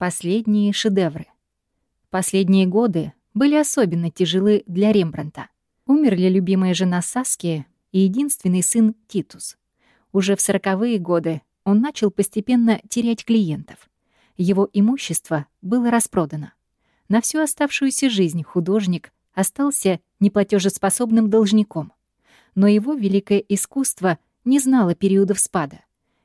Последние шедевры. Последние годы были особенно тяжелы для Рембранта. Умерли любимая жена Саския и единственный сын Титус. Уже в сороковые годы он начал постепенно терять клиентов. Его имущество было распродано. На всю оставшуюся жизнь художник остался неплатежеспособным должником. Но его великое искусство не знало периодов спада.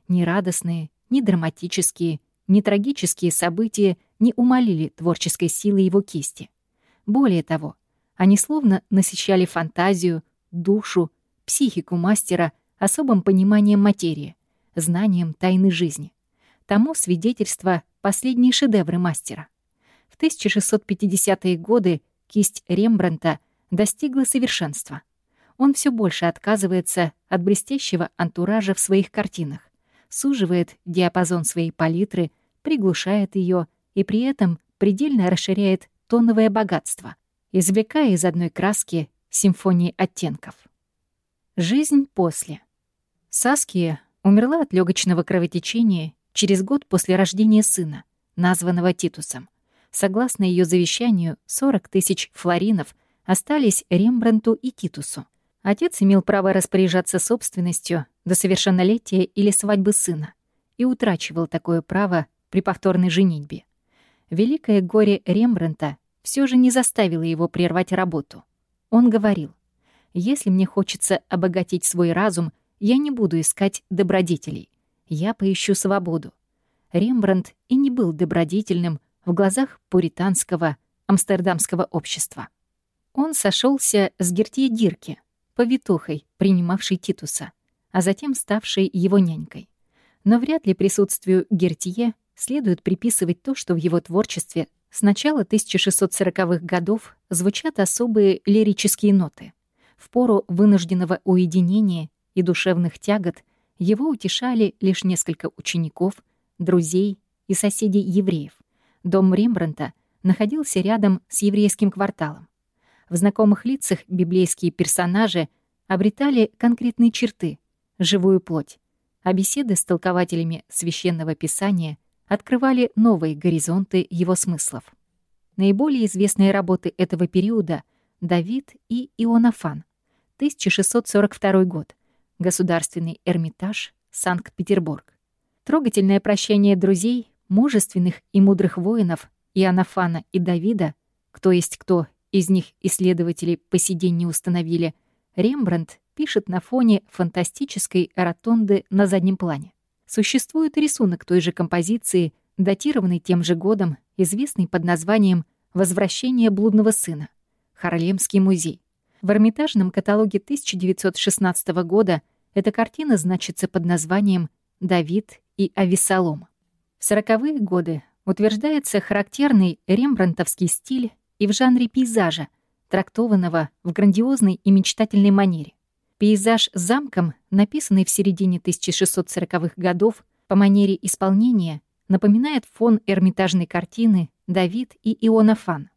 Ни радостные, ни драматические, ни трагические события не умолили творческой силы его кисти. Более того, они словно насыщали фантазию, душу, психику мастера особым пониманием материи, знанием тайны жизни. Тому свидетельство последние шедевры мастера. В 1650-е годы кисть Рембранта достигла совершенства. Он все больше отказывается от блестящего антуража в своих картинах, суживает диапазон своей палитры, приглушает ее и при этом предельно расширяет тоновое богатство, извлекая из одной краски симфонии оттенков. Жизнь после. Саския умерла от легочного кровотечения через год после рождения сына, названного Титусом. Согласно ее завещанию, 40 тысяч флоринов остались Рембрандту и Титусу. Отец имел право распоряжаться собственностью до совершеннолетия или свадьбы сына и утрачивал такое право при повторной женитьбе. Великое горе Рембрандта все же не заставило его прервать работу. Он говорил, «Если мне хочется обогатить свой разум, я не буду искать добродетелей. Я поищу свободу». Рембрандт и не был добродетельным в глазах пуританского амстердамского общества. Он сошелся с Гертье Дирке, повитухой, принимавшей Титуса, а затем ставшей его нянькой. Но вряд ли присутствию Гертье следует приписывать то, что в его творчестве с начала 1640-х годов звучат особые лирические ноты. В пору вынужденного уединения и душевных тягот его утешали лишь несколько учеников, друзей и соседей евреев. Дом Рембранта находился рядом с еврейским кварталом. В знакомых лицах библейские персонажи обретали конкретные черты, живую плоть, а беседы с толкователями священного писания открывали новые горизонты его смыслов. Наиболее известные работы этого периода — «Давид» и «Ионафан», 1642 год, Государственный Эрмитаж, Санкт-Петербург. Трогательное прощание друзей, мужественных и мудрых воинов Ионафана и Давида, кто есть кто, из них исследователи по сей установили, Рембрандт пишет на фоне фантастической ротонды на заднем плане. Существует рисунок той же композиции, датированный тем же годом, известный под названием «Возвращение блудного сына» Харлемский музей. В Эрмитажном каталоге 1916 года эта картина значится под названием «Давид и Авесолом». В сороковые годы утверждается характерный рембрандтовский стиль и в жанре пейзажа, трактованного в грандиозной и мечтательной манере. Пейзаж с замком, написанный в середине 1640-х годов, по манере исполнения напоминает фон эрмитажной картины «Давид и Ионафан».